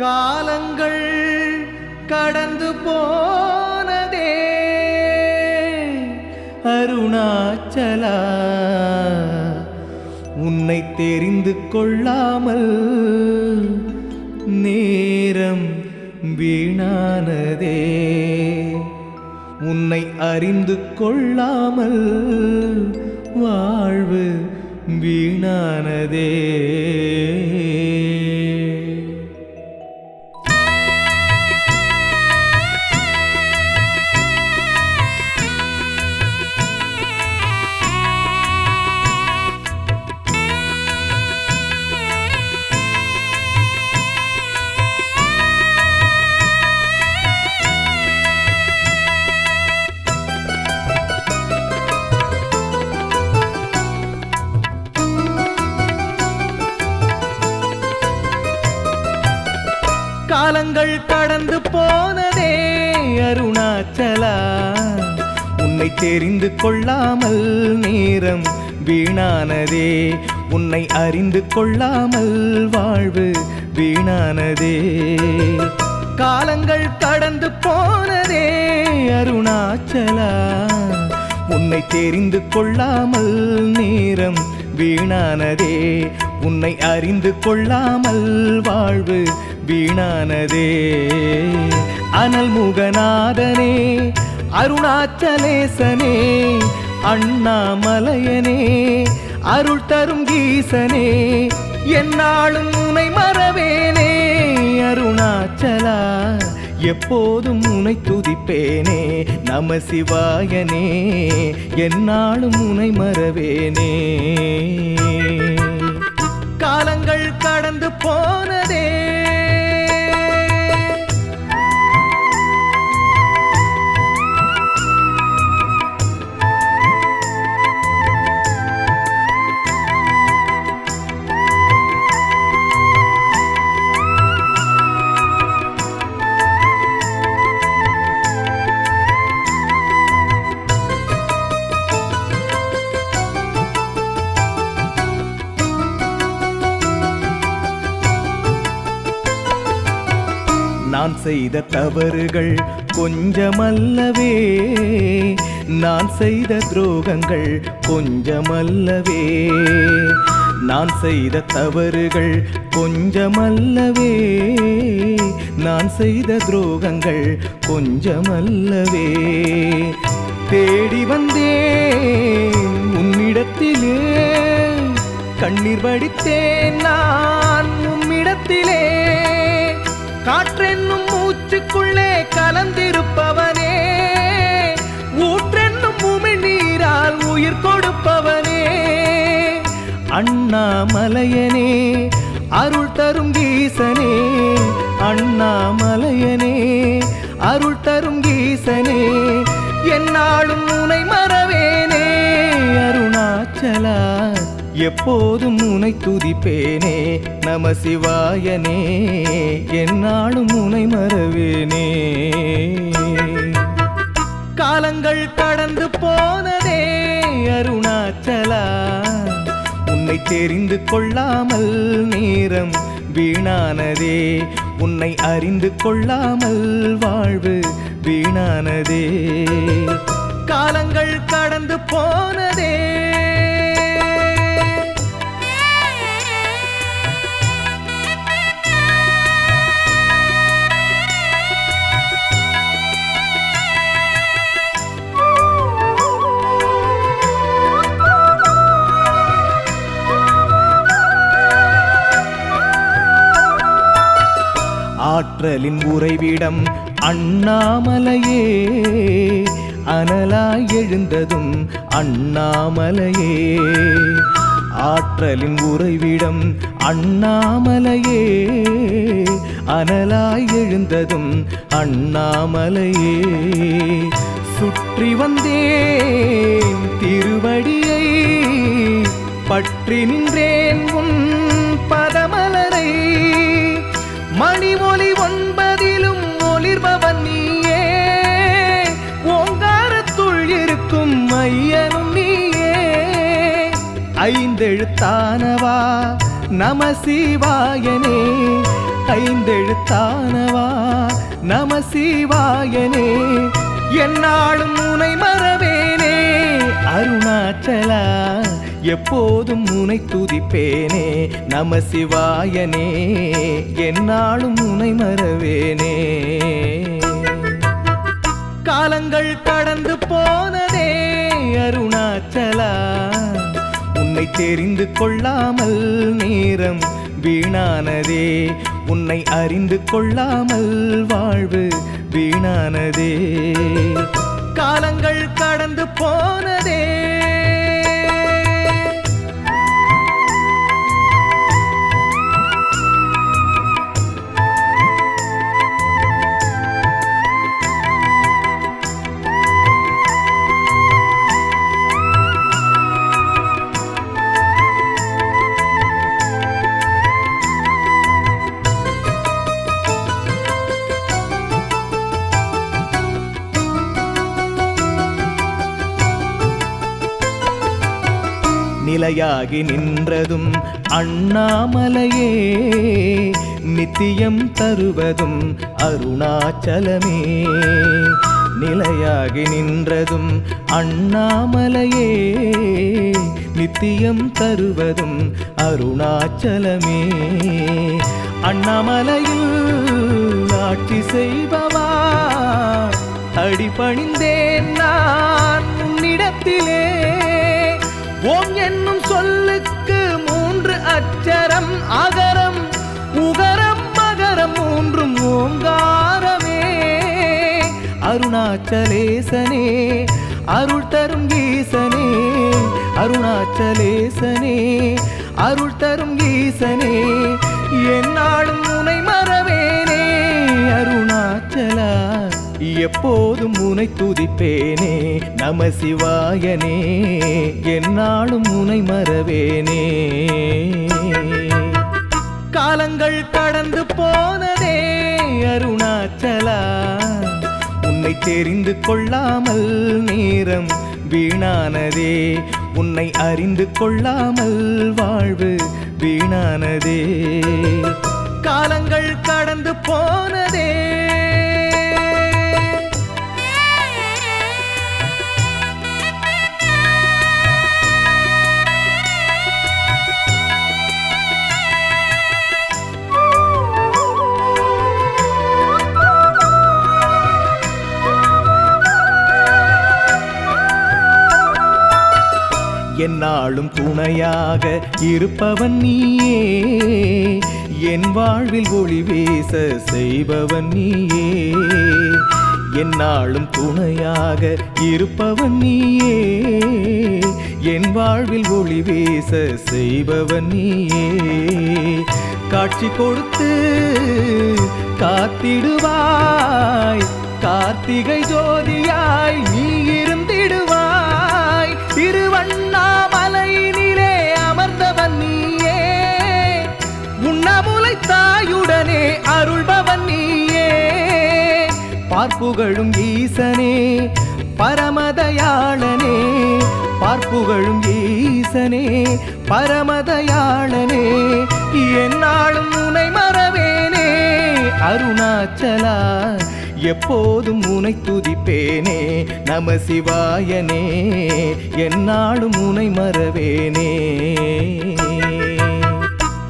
காலங்கள் கடந்து போனதே. அருணாச்சலா உன்னை தெரிந்து கொள்ளாமல் நேரம் வீணானதே. உன்னை அறிந்து கொள்ளாமல் வாழ்வு வீணானதே. தெரிந்து கொள்ளாமல் நேரம் வீணானதே. உன்னை அறிந்து கொள்ளாமல் வாழ்வு வீணானதே. காலங்கள் கடந்து போனதே அருணாச்சலா. உன்னை தெரிந்து கொள்ளாமல் நேரம் வீணானதே. உன்னை அறிந்து கொள்ளாமல் வாழ்வு வீணானதே. அனல் முகநாதனே அச்சலேசனே அண்ணாமலையனே அருள் தரும் கீசனே என்னாலும் உனை மறவேனே அருணாச்சலா எப்போதும் உனை துதிப்பேனே நம சிவாயனே என்னாலும் உனை மறவேனே. காலங்கள் கடந்து போனதே செய்த தவறுகள் கொஞ்சமல்லவே. நான் செய்த துரோகங்கள் கொஞ்சமல்லவே. நான் செய்த தவறுகள் கொஞ்சமல்லவே. நான் செய்த துரோகங்கள் கொஞ்சமல்லவே. தேடி வந்தேன் உன்னிடத்திலே. கண்ணீர் வடித்தேன் நான் உம்மிடத்திலே. ஊற்றுக்குள்ளே கலந்திருப்பவனே. ஊற்றென்னும் உமிழ்நீரால் உயிர் கொடுப்பவனே. அண்ணாமலையனே அருள் தரும் கீசனே. அண்ணாமலையனே அருள் தரும் கீசனே. என்னாலும் முனை மறவேனே. அருணாச்சலா எப்போதும் உனை துதிப்பேனே நம சிவாயனே என்னாலும் உனை மறவேனே. காலங்கள் கடந்து போனதே அருணாச்சலா. உன்னை தெரிந்து கொள்ளாமல் நேரம் வீணானதே. உன்னை அறிந்து கொள்ளாமல் வாழ்வு வீணானதே. காலங்கள் கடந்து போனதே ஆற்றலின் உறைவிடம் அண்ணாமலையே. அனலாய் எழுந்ததும் அண்ணாமலையே. ஆற்றலின் உறைவிடம் அண்ணாமலையே. அனலாய் எழுந்ததும் அண்ணாமலையே. சுற்றி வந்தேன் திருவடியை பற்றி நின்றேன் உன் ஒளி ஒன்பதிலும் ஒளிர்பவன் நீயே. ஓங்காரத்துள் இருக்கும் மையனும் நீயே. ஐந்தெழுத்தானவா? நம சிவாயனே. ஐந்தெழுத்தானவா? நம சிவாயனே. என்னாலும் முனை மறவேனே. அருணாச்சலா எப்போதும் உனை துதிப்பேனே நம சிவாயனே என்னாலும் உனை மறவேனே. காலங்கள் கடந்து போனதே அருணாச்சலா. உன்னை தெரிந்து கொள்ளாமல் நேரம் வீணானதே. உன்னை அறிந்து கொள்ளாமல் வாழ்வு வீணானதே. காலங்கள் கடந்து போனதே நிலையாகி நின்றதும் அண்ணாமலையே நித்தியம் தருவதும் அருணாச்சலமே. நிலையாகி நின்றதும் அண்ணாமலையே நித்தியம் தருவதும் அருணாச்சலமே. அண்ணாமலையில் ஆட்சி செய்பவா? அடிபணிந்தேன் நான் உன்னிடத்திலே. ஓம் என்னும் சொல்லுக்கு மூன்று அச்சரம் அகரம் உகரம் மகரம் மூன்றும் ஓங்காரமே. அருணாச்சலேசனே அருள் தரும் ஈசனே அருணாச்சலேசனே அருள் தரும் ஈசனே என்னாலும் முனை மறவேனே அருணாச்சலா. எப்போதும் உனை துதிப்பேனே நம சிவாயனே என்னாலும் உனை மறவேனே. காலங்கள் கடந்து போனதே அருணாச்சலா. உன்னை தெரிந்து கொள்ளாமல் நேரம் வீணானதே. உன்னை அறிந்து கொள்ளாமல் வாழ்வு வீணானதே. காலங்கள் கடந்து போனதே என்னாலும் துணையாக இருப்பவன் நீயே. என் வாழ்வில் ஒளி வீச செய்பவன் நீயே. என்னாலும் துணையாக இருப்பவன் நீயே. என் வாழ்வில் ஒளி வீச செய்பவன் நீயே. காட்சி கொடுத்து காத்திடுவாய். கார்த்திகை ஜோதியாய் நீ இருந்திடுவாய். திருவண்ண திருவண்ணாமலையினிலே அமர்ந்தவன் நீயே. உண்ணமுலை தாயுடனே அருள்பவன் நீயே. பார்ப்புகழும் ஈசனே பரமதயாளனே. பார்ப்புகழும் ஈசனே பரமதயாளனே. என்னாலும் உனை மறவேனே. அருணாச்சலா எப்போதும் உனை துதிப்பேனே நம சிவாயனே என்னாலும் உனை மறவேனே.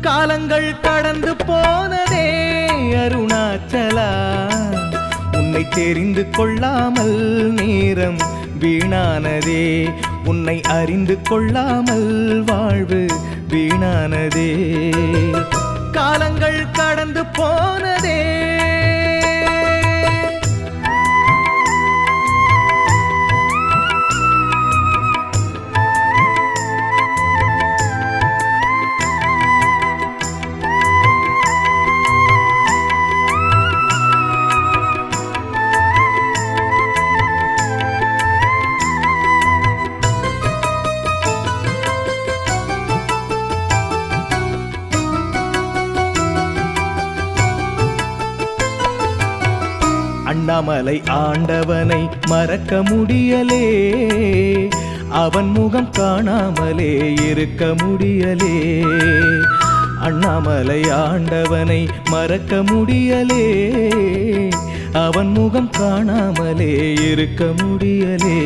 காலங்கள் கடந்து போனதே அருணாச்சலா. உன்னை தெரிந்து கொள்ளாமல் நேரம் வீணானதே. உன்னை அறிந்து கொள்ளாமல் வாழ்வு வீணானதே. காலங்கள் கடந்து போன ஆண்டவனை மறக்க முடியலே. அவன் முகம் காணாமலே இருக்க முடியலே. அண்ணாமலை ஆண்டவனை மறக்க முடியலே. அவன் முகம் காணாமலே இருக்க முடியலே.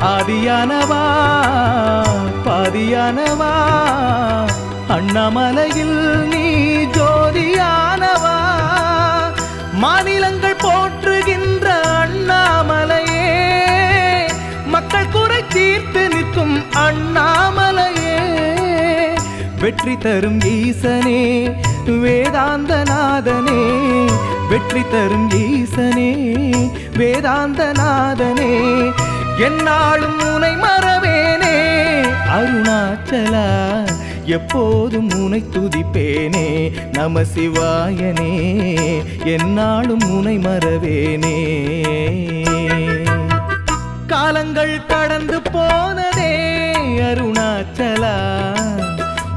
ஆதியானவா பாதியானவா அண்ணாமலையில் நீ ஜோதியானவா. மாநிலங்கள் அண்ணாமலையே வெற்றி தரும் ஈசனே வேதாந்தநாதனே. வெற்றி தரும் ஈசனே வேதாந்தநாதனே. என்னாலும் முனை மறவேனே அருணாச்சலா எப்போதும் உனை துதிப்பேனே நம சிவாயனே. என்னாலும் உனை மறவேனே. காலங்கள் கடந்து போனதே அருணாச்சலா.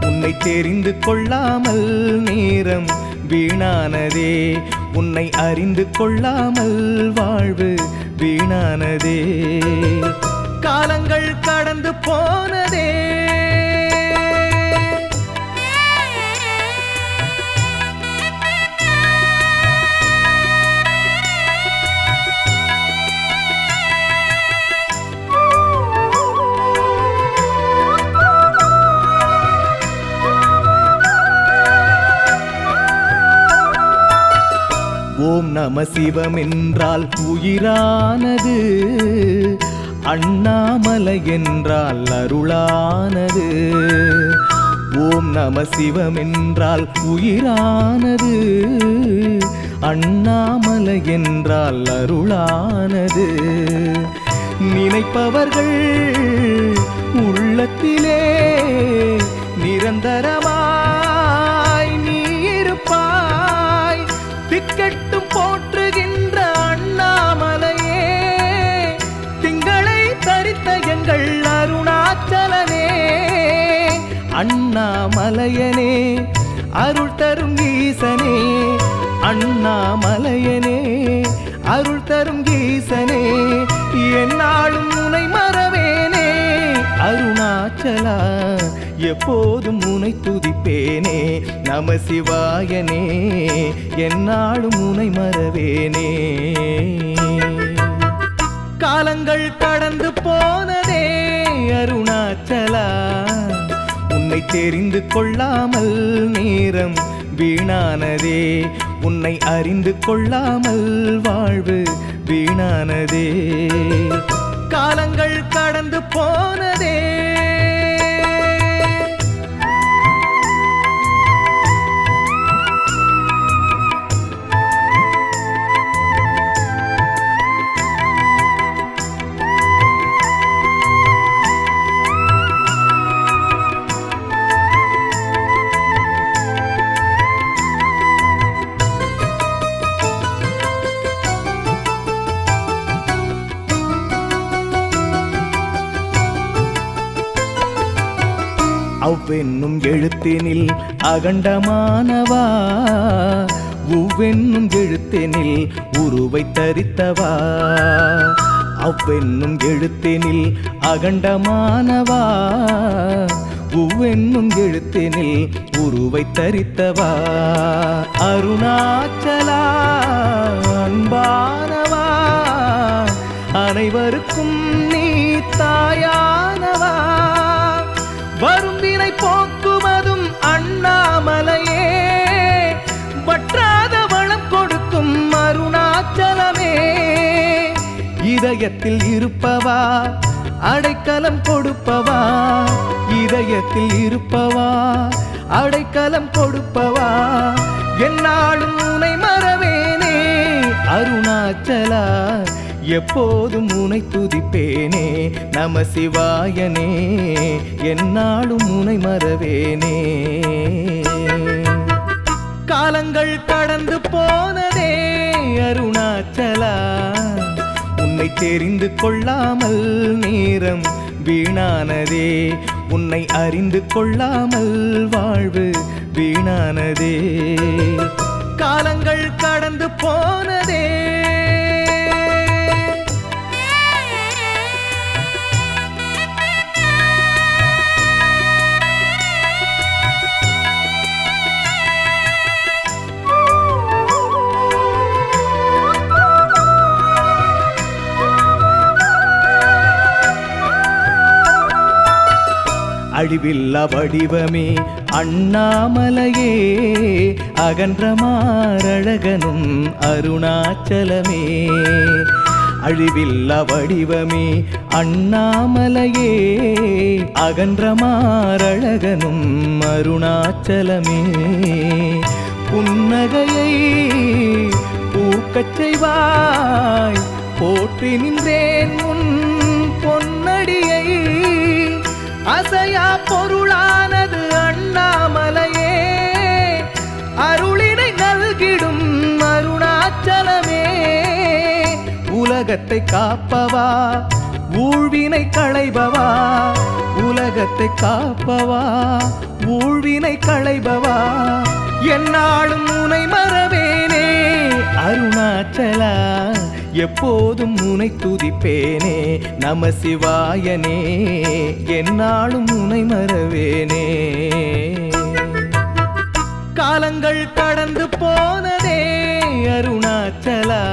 உன்னை தெரிந்து கொள்ளாமல் நேரம் வீணானதே. உன்னை அறிந்து கொள்ளாமல் வாழ்வு வீணானதே. காலங்கள் கடந்து போனதே. நம சிவமென்றால் உயிரானது. அண்ணாமலை என்றால் அருளானது. ஓம் நம சிவமென்றால் உயிரானது. அண்ணாமலை என்றால் அருளானது. நினைப்பவர்கள் உள்ளத்திலே நிரந்தரமாய் நீ இருப்பாய். திக்கட்டும் போற்றுகின்ற அண்ணாமலையே திங்களை தரித்த எங்கள் அருணாச்சலனே அண்ணாமலையனே அருள் தரும் ஈசனே அண்ணாமலையனே அருள் தரும் ஈசனே என்னாலும் முனை மறவேனே அருணாச்சலா எப்போதும் உனை துதிப்பேனே நம சிவாயனே என்னாலும் உனை மறவேனே. காலங்கள் கடந்து போனதே அருணாச்சலா. உன்னை தெரிந்து கொள்ளாமல் நேரம் வீணானதே. உன்னை அறிந்து கொள்ளாமல் வாழ்வு வீணானதே. காலங்கள் கடந்து போனதே உவ்வென்னும் எழுத்தினில் அகண்டமானவா? உவ்வென்னும் எழுத்தினில் உருவை தரித்தவா? அவ்வென்னும் எழுத்தினில் அகண்டமானவா? உவ்வென்னும் எழுத்தினில் உருவை தரித்தவா? அருணாச்சலா அன்பானவா? அனைவருக்கும் நீ தாயானவா? வரும் போக்குவதும் அண்ணாமலையே. வற்றாத வளம் கொடுக்கும் அருணாச்சலமே. இதயத்தில் இருப்பவா அடைக்கலம் கொடுப்பவா? இதயத்தில் இருப்பவா அடைக்கலம் கொடுப்பவா? என்னாலும் உனை மறவேனே அருணாச்சலா. எப்போதும் உனை துதிப்பேனே நம சிவாயனே என்னாலும் உனை மறவேனே. காலங்கள் கடந்து போனதே அருணாச்சலா. உன்னை தெரிந்து கொள்ளாமல் நேரம் வீணானதே. உன்னை அறிந்து கொள்ளாமல் வாழ்வு வீணானதே. காலங்கள் கடந்து போனதே அழிவில்ல வடிவமே அண்ணாமலையே அகன்ற மாரழகனும் அருணாச்சலமே. அழிவில்ல வடிவமே அண்ணாமலையே அகன்ற மாரழகனும் அருணாச்சலமே. புன்னகையை பூக்கச் செய்வாய் போற்றி நின்றேன் அசையா பொருளானது அண்ணாமலையே. அருளினை நல்கிடும் அருணாச்சலமே. உலகத்தை காப்பவா? ஊழ்வினை களைபவா? உலகத்தை காப்பவா? ஊழ்வினை களைபவா? என்னாலும் முனை மறவேனே அருணாச்சலா. எப்போதும் உனை துதிப்பேனே நம சிவாயனே என்னாலும் உனை மறவேனே. காலங்கள் கடந்து போனதே அருணாச்சலா.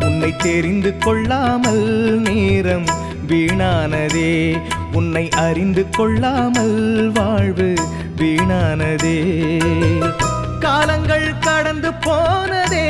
உன்னை தெரிந்து கொள்ளாமல் நேரம் வீணானதே உன்னை அறிந்து கொள்ளாமல் வாழ்வு வீணானதே. காலங்கள் கடந்து போனதே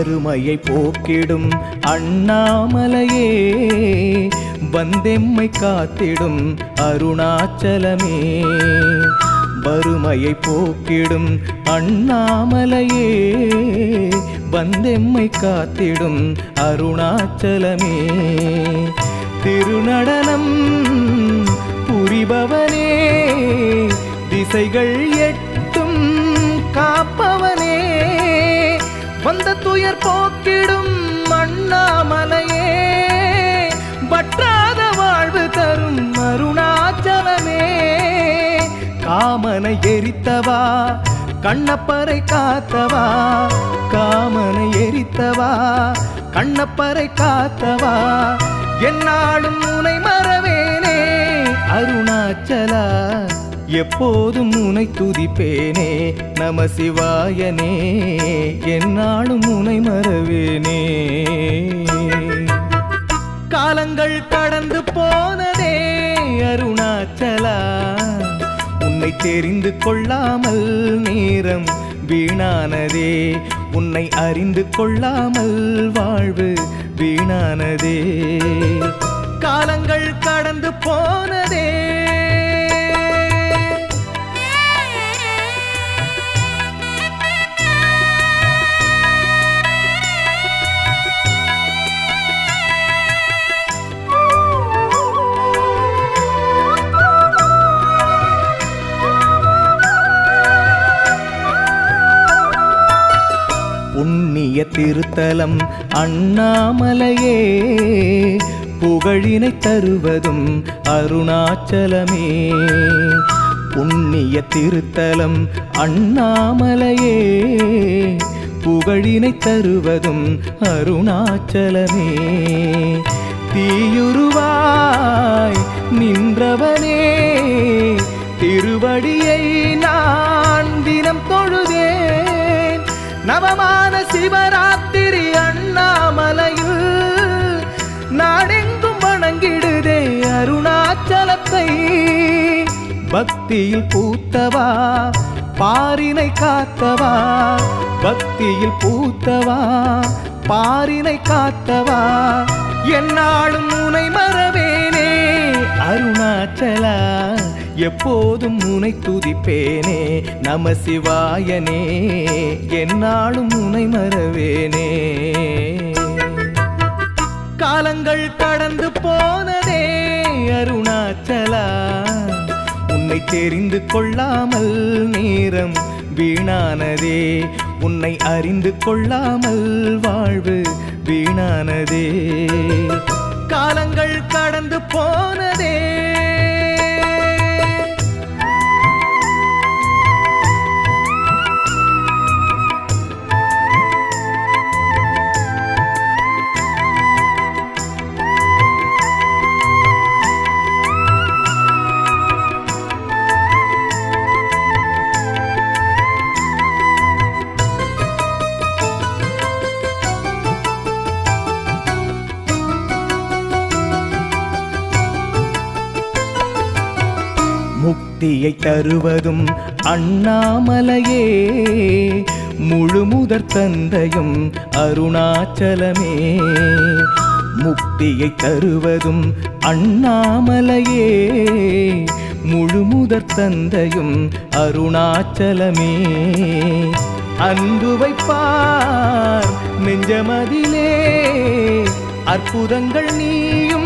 வறுமையை போக்கிடும் அண்ணாமலையே வந்தெம்மை காத்திடும் அருணாச்சலமே. வறுமையை போக்கிடும் அண்ணாமலையே வந்தெம்மை காத்திடும் அருணாச்சலமே. திருநடனம் புரிபவனே திசைகள் எட்டும் காப்பவனே. வந்த போக்கிடும் அண்ணாமலையே வற்றாத வாழ்வு தரும் அருணாச்சலமே. காமனை எரித்தவா கண்ணப்பறை காத்தவா? காமனை எரித்தவா கண்ணப்பறை காத்தவா? என்னாலும் முனை மறவேனே அருணாச்சலா. எப்போதும் உனை துதிப்பேனே நம சிவாயனே. என்னாலும் உனை மறவேனே. காலங்கள் கடந்து போனதே அருணாச்சலா. உன்னை தெரிந்து கொள்ளாமல் நேரம் வீணானதே. உன்னை அறிந்து கொள்ளாமல் வாழ்வு வீணானதே. காலங்கள் கடந்து போனதே திருத்தலம் அண்ணாமலையே புகழினை தருவதும் அருணாச்சலமே. புண்ணிய திருத்தலம் அண்ணாமலையே புகழினை தருவதும் அருணாச்சலமே. தீயுருவாய் நின்றவனே திருவடியை நான் நவமான சிவராத்திரி அண்ணாமலையில் நாடெங்கும் வணங்கிடுதே அருணாச்சலத்தை. பக்தியில் பூத்தவா? பாரினை காத்தவா? பக்தியில் பூத்தவா? பாரினை காத்தவா? என்னாலும் முனை மறவேனே அருணாச்சலா. எப்போதும் உனை துதிப்பேனே நம சிவாயனே என்னாலும் உனை மறவேனே. காலங்கள் கடந்து போனதே அருணாச்சலா. உன்னை தெரிந்து கொள்ளாமல் நேரம் வீணானதே. உன்னை அறிந்து கொள்ளாமல் வாழ்வு வீணானதே. காலங்கள் கடந்து போனதே முக்தியை தருவதும் அண்ணாமலையே. முழுமுதற் தந்தையும் அருணாச்சலமே. முக்தியை தருவதும் அண்ணாமலையே. முழுமுதற் தந்தையும் அருணாச்சலமே. அன்பு வைப்பார் நெஞ்சமதிலே. அற்புதங்கள் நீயும்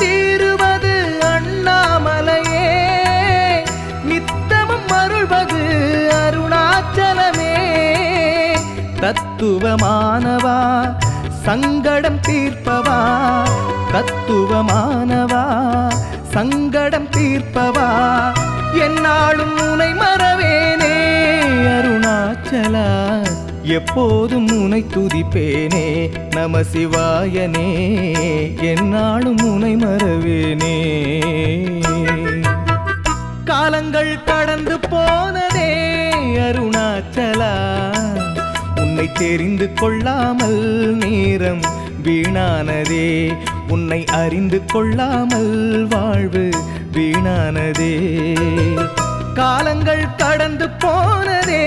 தீருவது அண்ணாமலையே. நித்தமும் அருள்வது அருணாச்சலமே. தத்துவமானவா சங்கடம் தீர்ப்பவா? தத்துவமானவா சங்கடம் தீர்ப்பவா? என்னாலும் முனை மறவேனே அருணாச்சலா. எப்போதும் உனை துதிப்பேனே நம சிவாயனே என்னாலும் உனை மறவேனே. காலங்கள் கடந்து போனதே அருணாச்சலா. உன்னை தெரிந்து கொள்ளாமல் நேரம் வீணானதே. உன்னை அறிந்து கொள்ளாமல் வாழ்வு வீணானதே. காலங்கள் கடந்து போனதே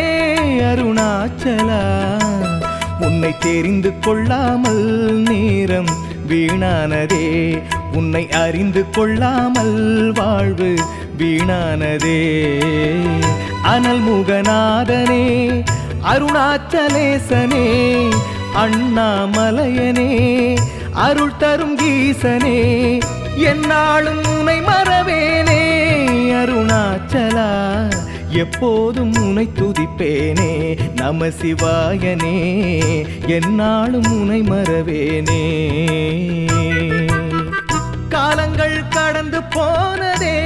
அருணாச்சலா. உன்னை தெரிந்து கொள்ளாமல் நேரம் வீணானதே. உன்னை அறிந்து கொள்ளாமல் வாழ்வு வீணானதே. அனல் முகநாதனே அருணாச்சலேசனே அண்ணாமலையனே அருள் தரும் கீசனே என்னாலும் உனை மறவேனே. அருணாச்சலா எப்போதும் உனை துதிப்பேனே நம சிவாயனே என்னாலும் உனை மறவேனே. காலங்கள் கடந்து போனதே